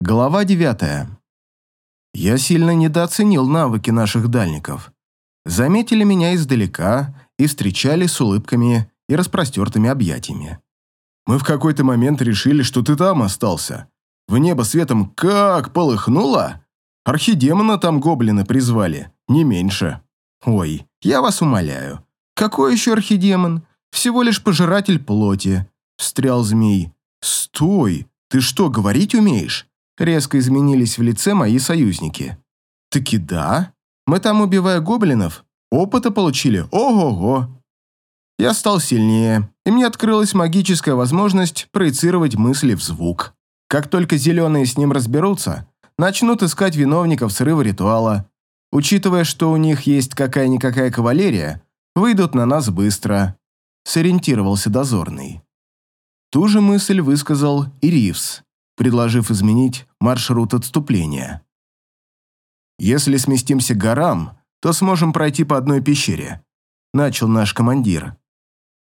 Глава девятая. Я сильно недооценил навыки наших дальников. Заметили меня издалека и встречали с улыбками и распростертыми объятиями. Мы в какой-то момент решили, что ты там остался. В небо светом как полыхнуло? Архидемона там гоблины призвали, не меньше. Ой, я вас умоляю. Какой еще архидемон? Всего лишь пожиратель плоти, встрял змей. Стой, ты что, говорить умеешь? Резко изменились в лице мои союзники. «Таки да. Мы там, убивая гоблинов, опыта получили. Ого-го!» Я стал сильнее, и мне открылась магическая возможность проецировать мысли в звук. Как только зеленые с ним разберутся, начнут искать виновников срыва ритуала. Учитывая, что у них есть какая-никакая кавалерия, выйдут на нас быстро. Сориентировался дозорный. Ту же мысль высказал и Ривз предложив изменить маршрут отступления. «Если сместимся к горам, то сможем пройти по одной пещере», – начал наш командир.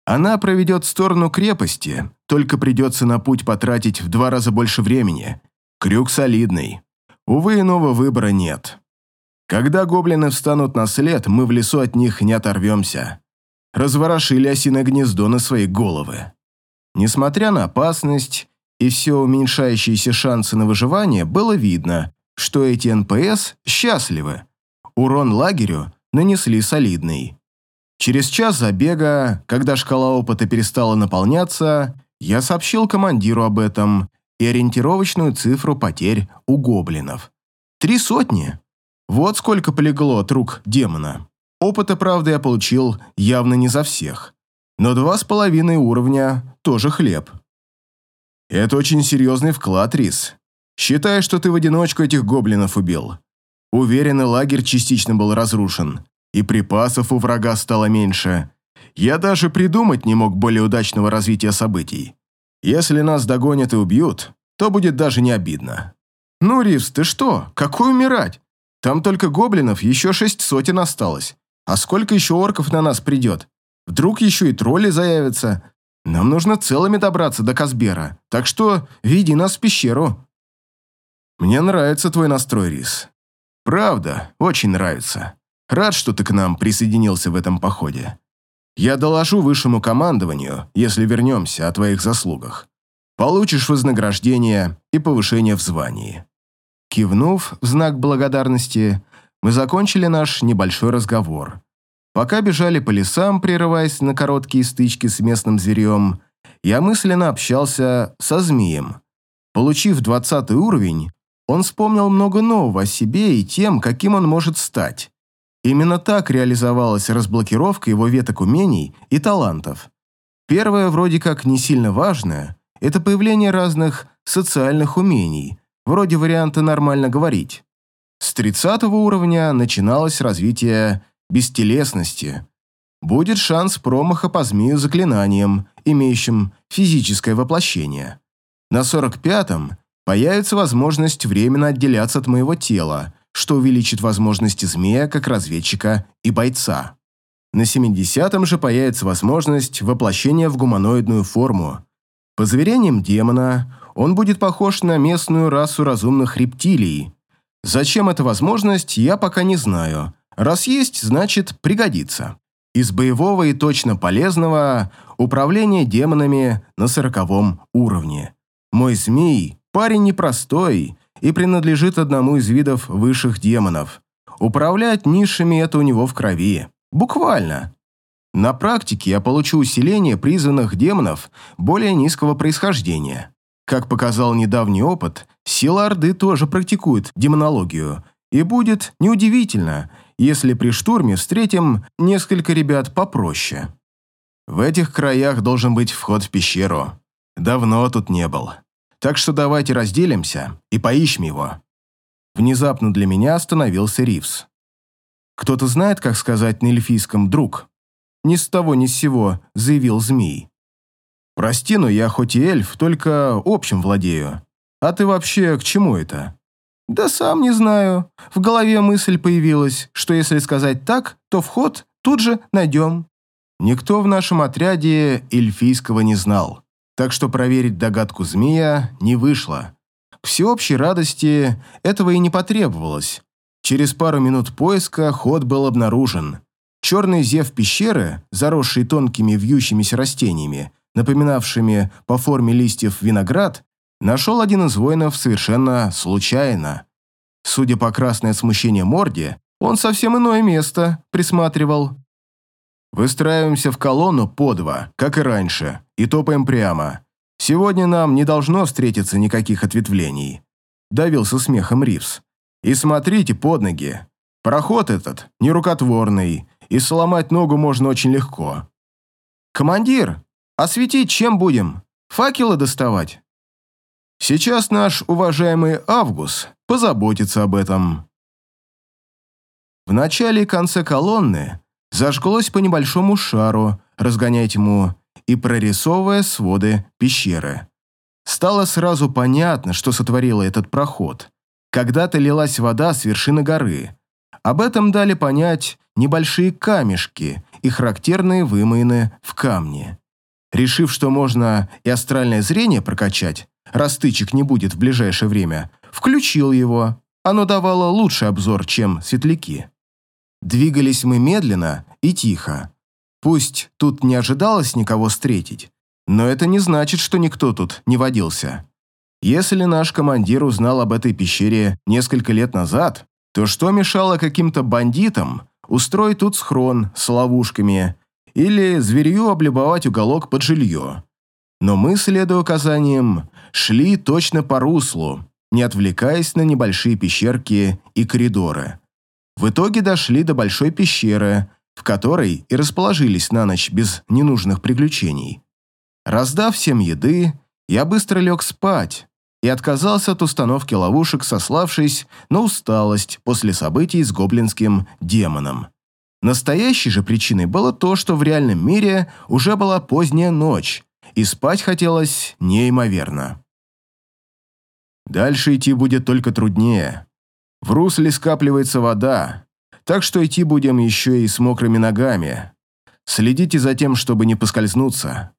«Она проведет в сторону крепости, только придется на путь потратить в два раза больше времени. Крюк солидный. Увы, иного выбора нет. Когда гоблины встанут на след, мы в лесу от них не оторвемся. Разворошили осиное гнездо на свои головы. Несмотря на опасность и все уменьшающиеся шансы на выживание, было видно, что эти НПС счастливы. Урон лагерю нанесли солидный. Через час забега, когда шкала опыта перестала наполняться, я сообщил командиру об этом и ориентировочную цифру потерь у гоблинов. Три сотни. Вот сколько полегло от рук демона. Опыта, правда, я получил явно не за всех. Но два с половиной уровня тоже хлеб. Это очень серьезный вклад, Рис. Считай, что ты в одиночку этих гоблинов убил. Уверен, лагерь частично был разрушен, и припасов у врага стало меньше. Я даже придумать не мог более удачного развития событий. Если нас догонят и убьют, то будет даже не обидно. Ну, Ривз, ты что? Какой умирать? Там только гоблинов еще шесть сотен осталось. А сколько еще орков на нас придет? Вдруг еще и тролли заявятся? Нам нужно целыми добраться до Казбера, так что веди нас в пещеру. Мне нравится твой настрой, Рис. Правда, очень нравится. Рад, что ты к нам присоединился в этом походе. Я доложу высшему командованию, если вернемся, о твоих заслугах. Получишь вознаграждение и повышение в звании». Кивнув в знак благодарности, мы закончили наш небольшой разговор. Пока бежали по лесам, прерываясь на короткие стычки с местным зверем, я мысленно общался со змеем. Получив двадцатый уровень, он вспомнил много нового о себе и тем, каким он может стать. Именно так реализовалась разблокировка его веток умений и талантов. Первое, вроде как не сильно важное, это появление разных социальных умений, вроде варианта «нормально говорить». С 30 уровня начиналось развитие бестелесности, будет шанс промаха по змею заклинанием, имеющим физическое воплощение. На 45-м появится возможность временно отделяться от моего тела, что увеличит возможности змея как разведчика и бойца. На 70-м же появится возможность воплощения в гуманоидную форму. По заверениям демона, он будет похож на местную расу разумных рептилий. Зачем эта возможность, я пока не знаю, Раз есть, значит пригодится. Из боевого и точно полезного управление демонами на сороковом уровне. Мой змей – парень непростой и принадлежит одному из видов высших демонов. Управлять низшими – это у него в крови. Буквально. На практике я получу усиление призванных демонов более низкого происхождения. Как показал недавний опыт, сила Орды тоже практикует демонологию, и будет неудивительно – если при штурме встретим несколько ребят попроще. В этих краях должен быть вход в пещеру. Давно тут не был. Так что давайте разделимся и поищем его. Внезапно для меня остановился Ривз. «Кто-то знает, как сказать на эльфийском «друг»?» «Ни с того, ни с сего», — заявил змей. «Прости, но я хоть и эльф, только общим владею. А ты вообще к чему это?» «Да сам не знаю. В голове мысль появилась, что если сказать так, то вход тут же найдем». Никто в нашем отряде эльфийского не знал, так что проверить догадку змея не вышло. К всеобщей радости этого и не потребовалось. Через пару минут поиска ход был обнаружен. Черный зев пещеры, заросший тонкими вьющимися растениями, напоминавшими по форме листьев виноград, нашел один из воинов совершенно случайно. Судя по красной от смущения морде, он совсем иное место присматривал. Выстраиваемся в колонну по два, как и раньше, и топаем прямо. Сегодня нам не должно встретиться никаких ответвлений. Давился смехом Ривз. И смотрите под ноги. Проход этот нерукотворный, и сломать ногу можно очень легко. «Командир, осветить чем будем? Факелы доставать?» «Сейчас наш уважаемый Август позаботится об этом». В начале и конце колонны зажглось по небольшому шару, разгоняя тьму и прорисовывая своды пещеры. Стало сразу понятно, что сотворило этот проход. Когда-то лилась вода с вершины горы. Об этом дали понять небольшие камешки и характерные вымоины в камне. Решив, что можно и астральное зрение прокачать, раз тычек не будет в ближайшее время, включил его. Оно давало лучший обзор, чем светляки. Двигались мы медленно и тихо. Пусть тут не ожидалось никого встретить, но это не значит, что никто тут не водился. Если наш командир узнал об этой пещере несколько лет назад, то что мешало каким-то бандитам устроить тут схрон с ловушками или зверью облюбовать уголок под жилье. Но мы, следуя указаниям, шли точно по руслу, не отвлекаясь на небольшие пещерки и коридоры. В итоге дошли до большой пещеры, в которой и расположились на ночь без ненужных приключений. Раздав всем еды, я быстро лег спать, и отказался от установки ловушек, сославшись на усталость после событий с гоблинским демоном. Настоящей же причиной было то, что в реальном мире уже была поздняя ночь, и спать хотелось неимоверно. Дальше идти будет только труднее. В русле скапливается вода, так что идти будем еще и с мокрыми ногами. Следите за тем, чтобы не поскользнуться.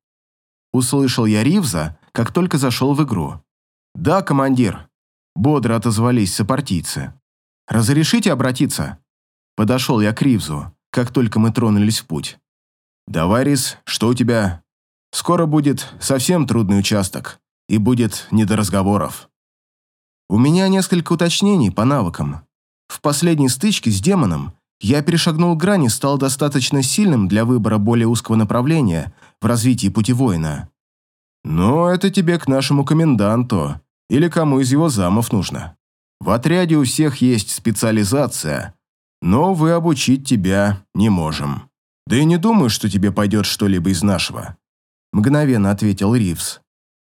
Услышал я Ривза, как только зашел в игру. «Да, командир», — бодро отозвались сопартийцы. «Разрешите обратиться?» Подошел я к Ривзу, как только мы тронулись в путь. «Давай, Рис, что у тебя? Скоро будет совсем трудный участок, и будет не до разговоров». У меня несколько уточнений по навыкам. В последней стычке с демоном я перешагнул грани и стал достаточно сильным для выбора более узкого направления в развитии пути воина. Но это тебе к нашему коменданту или кому из его замов нужно. В отряде у всех есть специализация, но вы обучить тебя не можем. Да и не думаю, что тебе пойдет что-либо из нашего. Мгновенно ответил Ривз.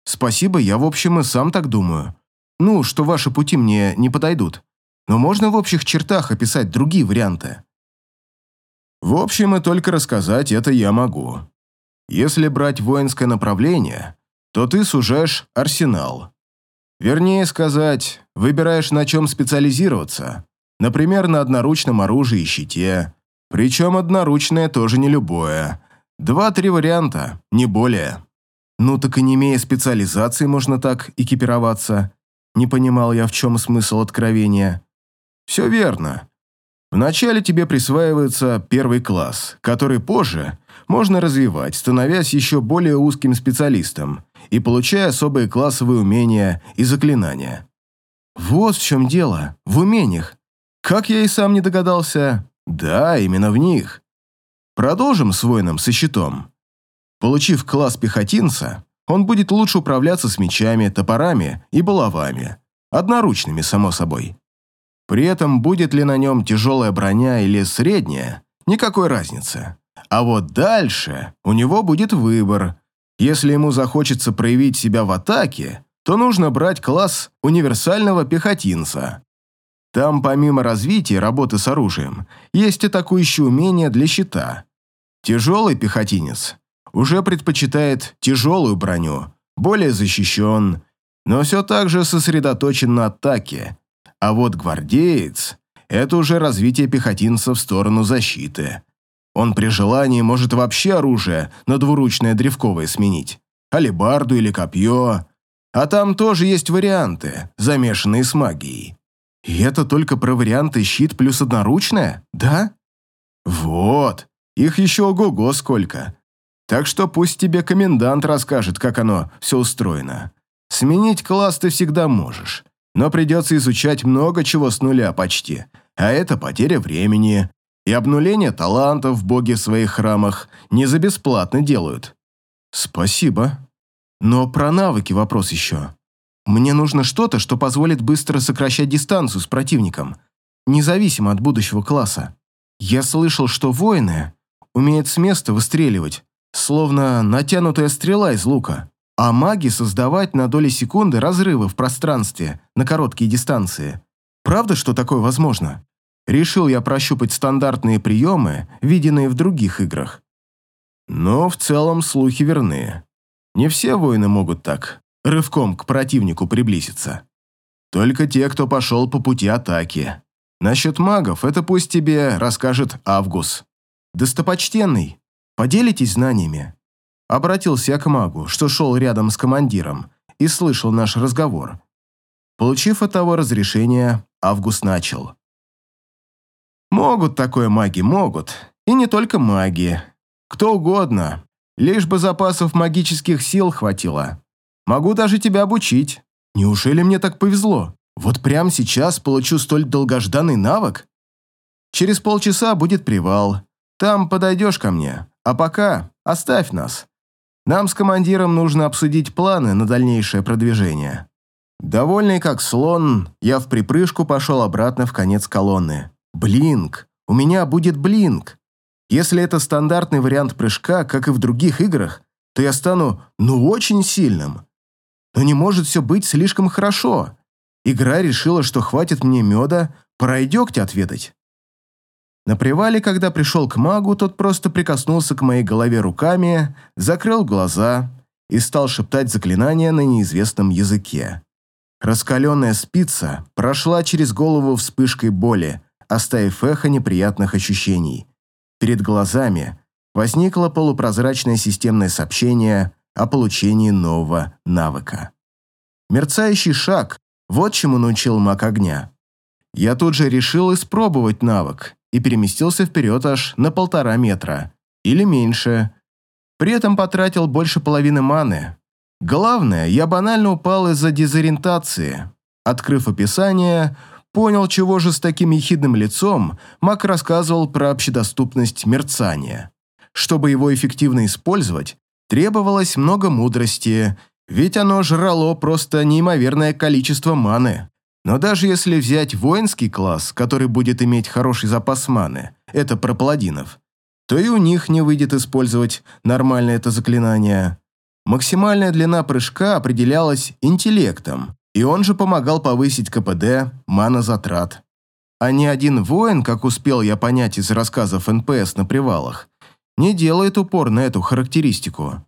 Спасибо, я в общем и сам так думаю. Ну, что ваши пути мне не подойдут. Но можно в общих чертах описать другие варианты. В общем и только рассказать это я могу. Если брать воинское направление, то ты сужаешь арсенал. Вернее сказать, выбираешь на чем специализироваться. Например, на одноручном оружии и щите. Причем одноручное тоже не любое. Два-три варианта, не более. Ну так и не имея специализации можно так экипироваться. Не понимал я, в чем смысл откровения. Все верно. Вначале тебе присваивается первый класс, который позже можно развивать, становясь еще более узким специалистом и получая особые классовые умения и заклинания. Вот в чем дело, в умениях. Как я и сам не догадался, да, именно в них. Продолжим с воином со щитом. Получив класс пехотинца, он будет лучше управляться с мечами, топорами и булавами. Одноручными, само собой. При этом будет ли на нем тяжелая броня или средняя, никакой разницы. А вот дальше у него будет выбор. Если ему захочется проявить себя в атаке, то нужно брать класс универсального пехотинца. Там, помимо развития работы с оружием, есть атакующие умения для щита. Тяжелый пехотинец уже предпочитает тяжелую броню, более защищен, но все так же сосредоточен на атаке. А вот гвардеец – это уже развитие пехотинца в сторону защиты. Он при желании может вообще оружие на двуручное древковое сменить. Алибарду или копье. А там тоже есть варианты, замешанные с магией. И это только про варианты щит плюс одноручная, да? Вот, их еще ого-го сколько. Так что пусть тебе комендант расскажет, как оно все устроено. Сменить класс ты всегда можешь, но придется изучать много чего с нуля почти, а это потеря времени и обнуление талантов боги в своих храмах не за бесплатно делают. Спасибо. Но про навыки вопрос еще. Мне нужно что-то, что позволит быстро сокращать дистанцию с противником, независимо от будущего класса. Я слышал, что воины умеют с места выстреливать, словно натянутая стрела из лука, а маги создавать на доли секунды разрывы в пространстве на короткие дистанции. Правда, что такое возможно? Решил я прощупать стандартные приемы, виденные в других играх. Но в целом слухи верны. Не все воины могут так, рывком к противнику приблизиться. Только те, кто пошел по пути атаки. Насчет магов это пусть тебе расскажет Авгус. Достопочтенный, поделитесь знаниями. Обратился я к магу, что шел рядом с командиром, и слышал наш разговор. Получив от того разрешение, Август начал. «Могут такое маги, могут. И не только маги. Кто угодно. Лишь бы запасов магических сил хватило. Могу даже тебя обучить. Неужели мне так повезло? Вот прямо сейчас получу столь долгожданный навык? Через полчаса будет привал. Там подойдешь ко мне. А пока оставь нас. Нам с командиром нужно обсудить планы на дальнейшее продвижение. Довольный как слон, я в припрыжку пошел обратно в конец колонны. Блинк. У меня будет блинк. Если это стандартный вариант прыжка, как и в других играх, то я стану, ну, очень сильным. Но не может все быть слишком хорошо. Игра решила, что хватит мне меда, пора и дегтя отведать. На привале, когда пришел к магу, тот просто прикоснулся к моей голове руками, закрыл глаза и стал шептать заклинания на неизвестном языке. Раскаленная спица прошла через голову вспышкой боли, оставив эхо неприятных ощущений. Перед глазами возникло полупрозрачное системное сообщение о получении нового навыка. Мерцающий шаг – вот чему научил маг огня. Я тут же решил испробовать навык и переместился вперед аж на полтора метра, или меньше. При этом потратил больше половины маны. Главное, я банально упал из-за дезориентации. Открыв описание, понял, чего же с таким ехидным лицом Мак рассказывал про общедоступность мерцания. Чтобы его эффективно использовать, требовалось много мудрости, ведь оно жрало просто неимоверное количество маны. Но даже если взять воинский класс, который будет иметь хороший запас маны, это про паладинов, то и у них не выйдет использовать нормально это заклинание. Максимальная длина прыжка определялась интеллектом, и он же помогал повысить КПД, мана-затрат. А ни один воин, как успел я понять из рассказов НПС на привалах, не делает упор на эту характеристику.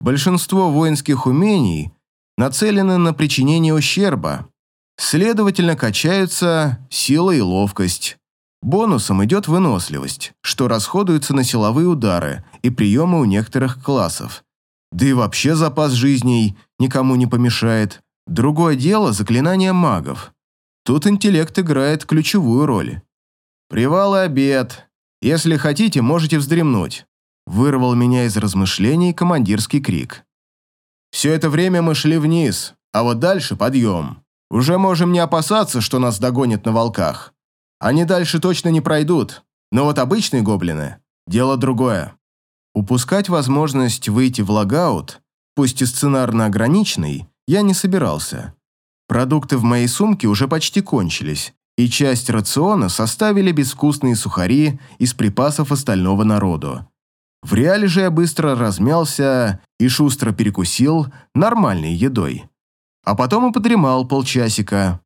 Большинство воинских умений нацелены на причинение ущерба, следовательно, качаются сила и ловкость. Бонусом идет выносливость, что расходуется на силовые удары и приемы у некоторых классов. Да и вообще запас жизней никому не помешает. Другое дело – заклинания магов. Тут интеллект играет ключевую роль. «Привал и обед. Если хотите, можете вздремнуть», – вырвал меня из размышлений командирский крик. Все это время мы шли вниз, а вот дальше подъем. Уже можем не опасаться, что нас догонят на волках. Они дальше точно не пройдут, но вот обычные гоблины – дело другое. Упускать возможность выйти в логаут, пусть и сценарно ограниченный – я не собирался. Продукты в моей сумке уже почти кончились, и часть рациона составили безвкусные сухари из припасов остального народу. В реале же я быстро размялся и шустро перекусил нормальной едой. А потом и подремал полчасика.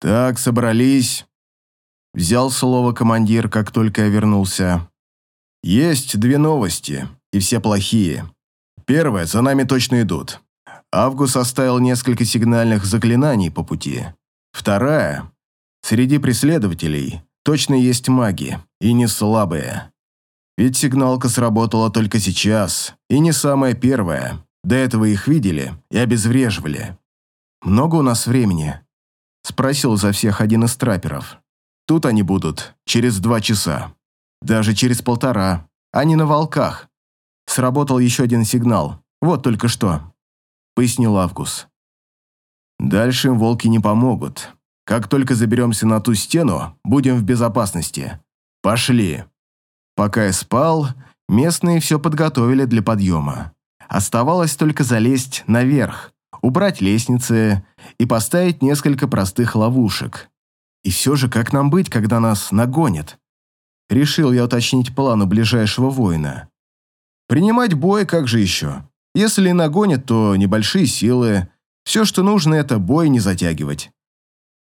«Так, собрались», — взял слово командир, как только я вернулся. «Есть две новости, и все плохие. Первая, за нами точно идут. Август оставил несколько сигнальных заклинаний по пути. Вторая. Среди преследователей точно есть маги, и не слабые. Ведь сигналка сработала только сейчас, и не самая первая. До этого их видели и обезвреживали. Много у нас времени?» Спросил за всех один из трапперов. «Тут они будут через два часа. Даже через полтора. Они на волках. Сработал еще один сигнал. Вот только что», — пояснил Август. «Дальше им волки не помогут. Как только заберемся на ту стену, будем в безопасности. Пошли». Пока я спал, местные все подготовили для подъема. Оставалось только залезть наверх, убрать лестницы и поставить несколько простых ловушек. И все же, как нам быть, когда нас нагонят? Решил я уточнить плану ближайшего воина. Принимать бой, как же еще? Если нагонят, то небольшие силы. Все, что нужно, это бой не затягивать.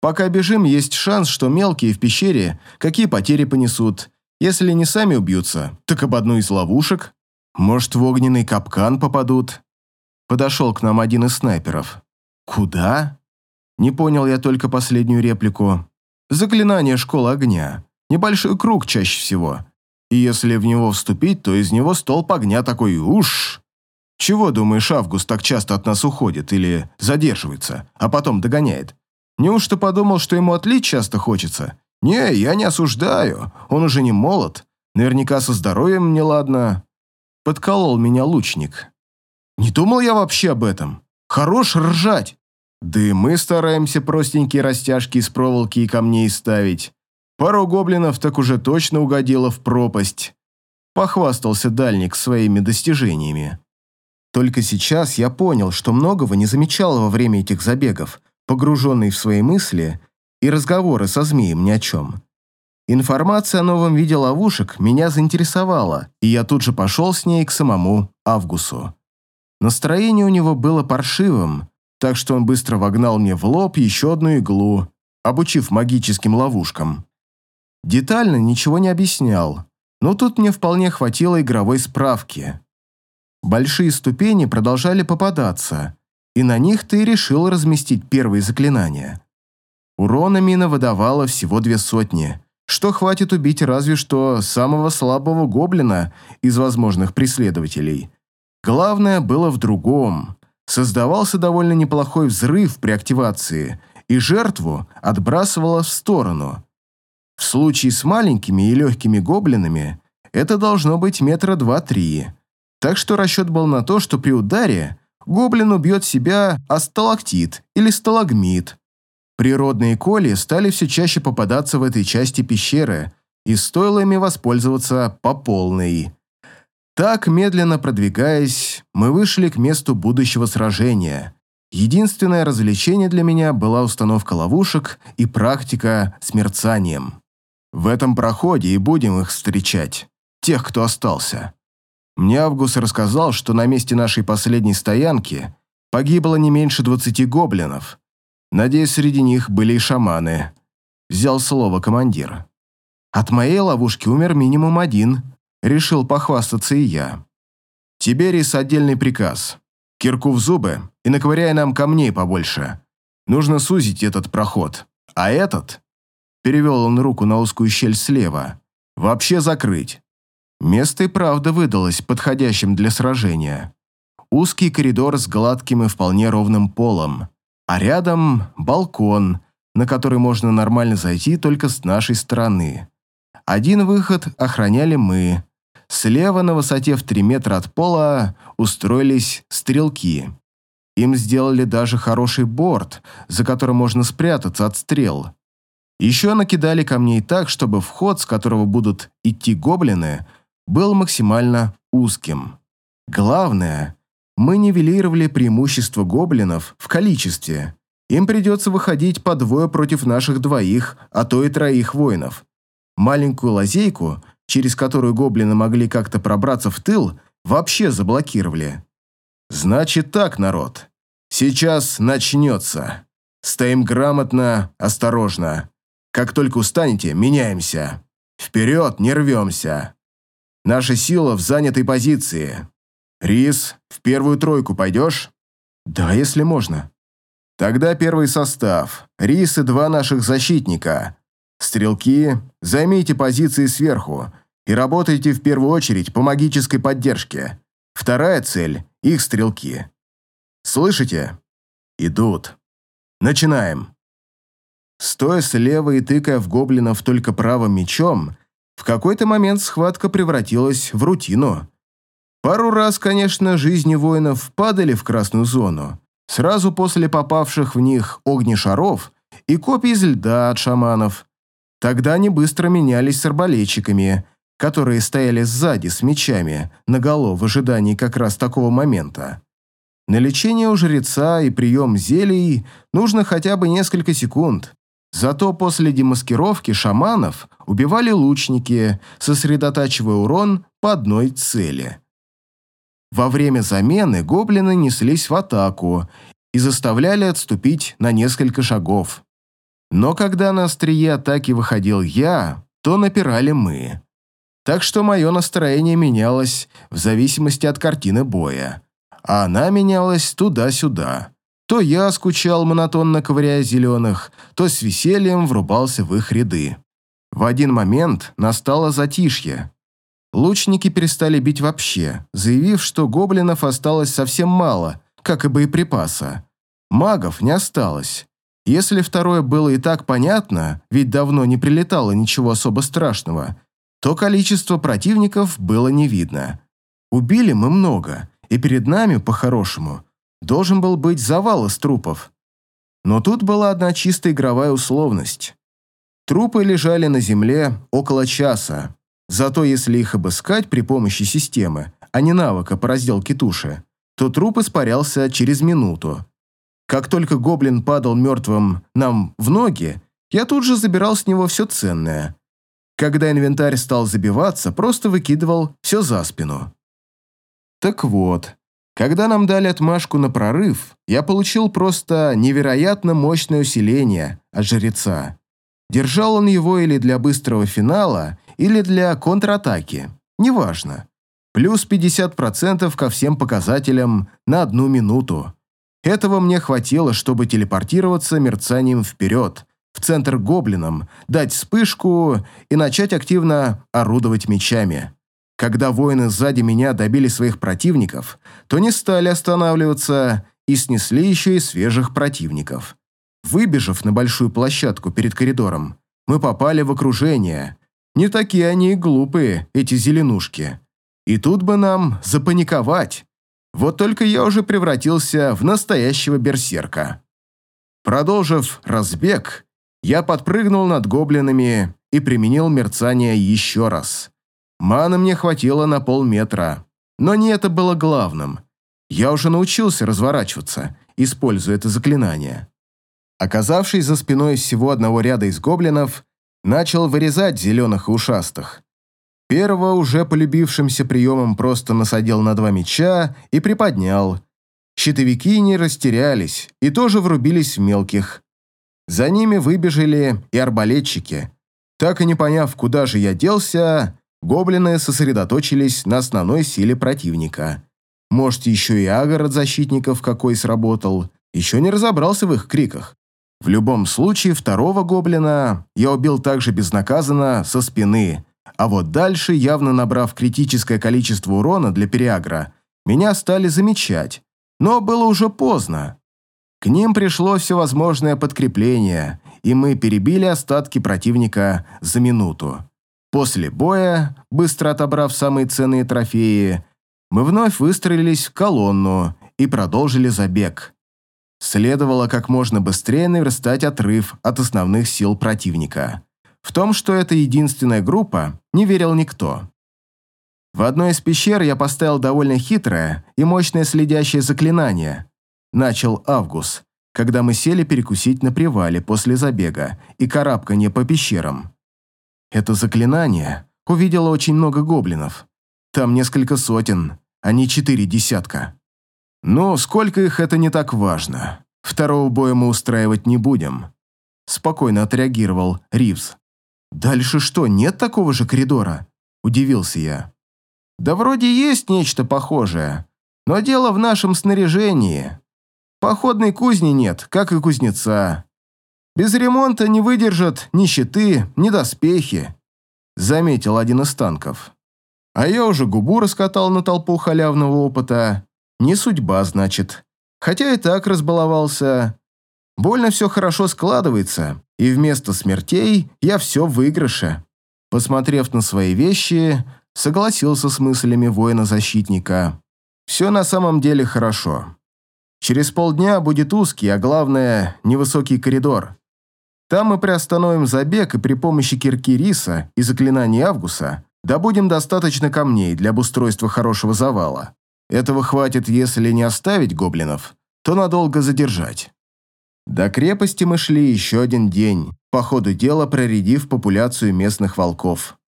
Пока бежим, есть шанс, что мелкие в пещере какие потери понесут. Если не сами убьются, так об одну из ловушек. Может, в огненный капкан попадут. Подошел к нам один из снайперов. Куда? Не понял я только последнюю реплику. Заклинание школы огня. Небольшой круг чаще всего. И если в него вступить, то из него столб огня такой уж. Чего, думаешь, Август так часто от нас уходит или задерживается, а потом догоняет? Неужто подумал, что ему отлить часто хочется? Не, я не осуждаю, он уже не молод. Наверняка со здоровьем неладно. Подколол меня лучник. Не думал я вообще об этом. Хорош ржать. Да и мы стараемся простенькие растяжки из проволоки и камней ставить. Пару гоблинов так уже точно угодило в пропасть. Похвастался дальник своими достижениями. Только сейчас я понял, что многого не замечал во время этих забегов, погруженный в свои мысли и разговоры со змеем ни о чем. Информация о новом виде ловушек меня заинтересовала, и я тут же пошел с ней к самому Авгусу. Настроение у него было паршивым, так что он быстро вогнал мне в лоб еще одну иглу, обучив магическим ловушкам. Детально ничего не объяснял, но тут мне вполне хватило игровой справки. Большие ступени продолжали попадаться, и на них ты решил разместить первые заклинания. Урона мина выдавала всего две сотни, что хватит убить разве что самого слабого гоблина из возможных преследователей. Главное было в другом. Создавался довольно неплохой взрыв при активации, и жертву отбрасывало в сторону – в случае с маленькими и легкими гоблинами это должно быть метра два-три. Так что расчет был на то, что при ударе гоблин убьет себя о сталактит или сталагмит. Природные коли стали все чаще попадаться в этой части пещеры, и стоило ими воспользоваться по полной. Так, медленно продвигаясь, мы вышли к месту будущего сражения. Единственное развлечение для меня была установка ловушек и практика с мерцанием. В этом проходе и будем их встречать, тех, кто остался. Мне Август рассказал, что на месте нашей последней стоянки погибло не меньше двадцати гоблинов. Надеюсь, среди них были и шаманы. Взял слово командир. От моей ловушки умер минимум один. Решил похвастаться и я. Тиберис отдельный приказ. Кирку в зубы и наковыряй нам камней побольше. Нужно сузить этот проход. А этот Перевел он руку на узкую щель слева. «Вообще закрыть». Место и правда выдалось подходящим для сражения. Узкий коридор с гладким и вполне ровным полом, а рядом балкон, на который можно нормально зайти только с нашей стороны. Один выход охраняли мы. Слева на высоте в 3 метра от пола устроились стрелки. Им сделали даже хороший борт, за которым можно спрятаться от стрел. Еще накидали камней так, чтобы вход, с которого будут идти гоблины, был максимально узким. Главное, мы нивелировали преимущество гоблинов в количестве. Им придется выходить по двое против наших двоих, а то и троих воинов. Маленькую лазейку, через которую гоблины могли как-то пробраться в тыл, вообще заблокировали. Значит так, народ. Сейчас начнется. Стоим грамотно, осторожно. Как только устанете, меняемся. Вперед, не рвемся. Наша сила в занятой позиции. Рис, в первую тройку пойдешь? Да, если можно. Тогда первый состав. Рис и два наших защитника. Стрелки, займите позиции сверху и работайте в первую очередь по магической поддержке. Вторая цель – их стрелки. Слышите? Идут. Начинаем. Стоя слева и тыкая в гоблинов только правым мечом, в какой-то момент схватка превратилась в рутину. Пару раз, конечно, жизни воинов падали в красную зону, сразу после попавших в них огнешаров и копий из льда от шаманов. Тогда они быстро менялись с арбалетчиками, которые стояли сзади с мечами, наголо в ожидании как раз такого момента. На лечение у жреца и прием зелий нужно хотя бы несколько секунд. Зато после демаскировки шаманов убивали лучники, сосредотачивая урон по одной цели. Во время замены гоблины неслись в атаку и заставляли отступить на несколько шагов. Но когда на острие атаки выходил я, то напирали мы. Так что мое настроение менялось в зависимости от картины боя, а она менялась туда-сюда. То я скучал, монотонно ковыряя зеленых, то с весельем врубался в их ряды. В один момент настало затишье. Лучники перестали бить вообще, заявив, что гоблинов осталось совсем мало, как и боеприпаса. Магов не осталось. Если второе было и так понятно, ведь давно не прилетало ничего особо страшного, то количество противников было не видно. Убили мы много, и перед нами, по-хорошему, должен был быть завал из трупов. Но тут была одна чисто игровая условность. Трупы лежали на земле около часа, зато если их обыскать при помощи системы, а не навыка по разделке туши, то труп испарялся через минуту. Как только гоблин падал мертвым нам в ноги, я тут же забирал с него все ценное. Когда инвентарь стал забиваться, просто выкидывал все за спину. Так вот, когда нам дали отмашку на прорыв, я получил просто невероятно мощное усиление от жреца. Держал он его или для быстрого финала, или для контратаки, неважно. Плюс 50% ко всем показателям на одну минуту. Этого мне хватило, чтобы телепортироваться мерцанием вперед, в центр гоблином, дать вспышку и начать активно орудовать мечами. Когда воины сзади меня добили своих противников, то не стали останавливаться и снесли еще и свежих противников. Выбежав на большую площадку перед коридором, мы попали в окружение. Не такие они и глупые, эти зеленушки. И тут бы нам запаниковать. Вот только я уже превратился в настоящего берсерка. Продолжив разбег, я подпрыгнул над гоблинами и применил мерцание еще раз. Маны мне хватило на полметра, но не это было главным. Я уже научился разворачиваться, используя это заклинание. Оказавшись за спиной всего одного ряда из гоблинов, начал вырезать зеленых и ушастых. Первого уже полюбившимся приемом просто насадил на два меча и приподнял. Щитовики не растерялись и тоже врубились в мелких. За ними выбежали и арбалетчики. Так и не поняв, куда же я делся, гоблины сосредоточились на основной силе противника. Может, еще и агар от защитников какой сработал. Еще не разобрался в их криках. В любом случае, второго гоблина я убил также безнаказанно со спины – а вот дальше, явно набрав критическое количество урона для периагра, меня стали замечать. Но было уже поздно. К ним пришло всевозможное подкрепление, и мы перебили остатки противника за минуту. После боя, быстро отобрав самые ценные трофеи, мы вновь выстроились в колонну и продолжили забег. Следовало как можно быстрее наверстать отрыв от основных сил противника. В том, что это единственная группа, не верил никто. В одной из пещер я поставил довольно хитрое и мощное следящее заклинание. Начал Август, когда мы сели перекусить на привале после забега и карабкания по пещерам. Это заклинание увидело очень много гоблинов. Там несколько сотен, а не четыре десятка. Но сколько их, это не так важно. Второго боя мы устраивать не будем. Спокойно отреагировал Ривз. «Дальше что, нет такого же коридора?» – удивился я. «Да вроде есть нечто похожее, но дело в нашем снаряжении. Походной кузни нет, как и кузнеца. Без ремонта не выдержат ни щиты, ни доспехи», – заметил один из танков. А я уже губу раскатал на толпу халявного опыта. Не судьба, значит. Хотя и так разбаловался. Больно все хорошо складывается, и вместо смертей я все в выигрыше. Посмотрев на свои вещи, согласился с мыслями воина-защитника. Все на самом деле хорошо. Через полдня будет узкий, а главное, невысокий коридор. Там мы приостановим забег и при помощи кирки риса и заклинаний Авгуса добудем достаточно камней для обустройства хорошего завала. Этого хватит, если не оставить гоблинов, то надолго задержать. До крепости мы шли еще один день, по ходу дела проредив популяцию местных волков.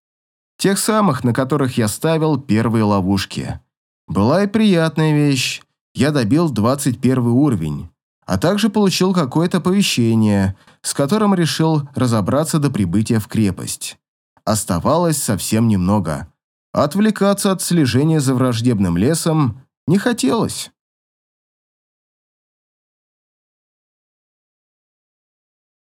Тех самых, на которых я ставил первые ловушки. Была и приятная вещь. Я добил 21 уровень, а также получил какое-то оповещение, с которым решил разобраться до прибытия в крепость. Оставалось совсем немного. Отвлекаться от слежения за враждебным лесом не хотелось.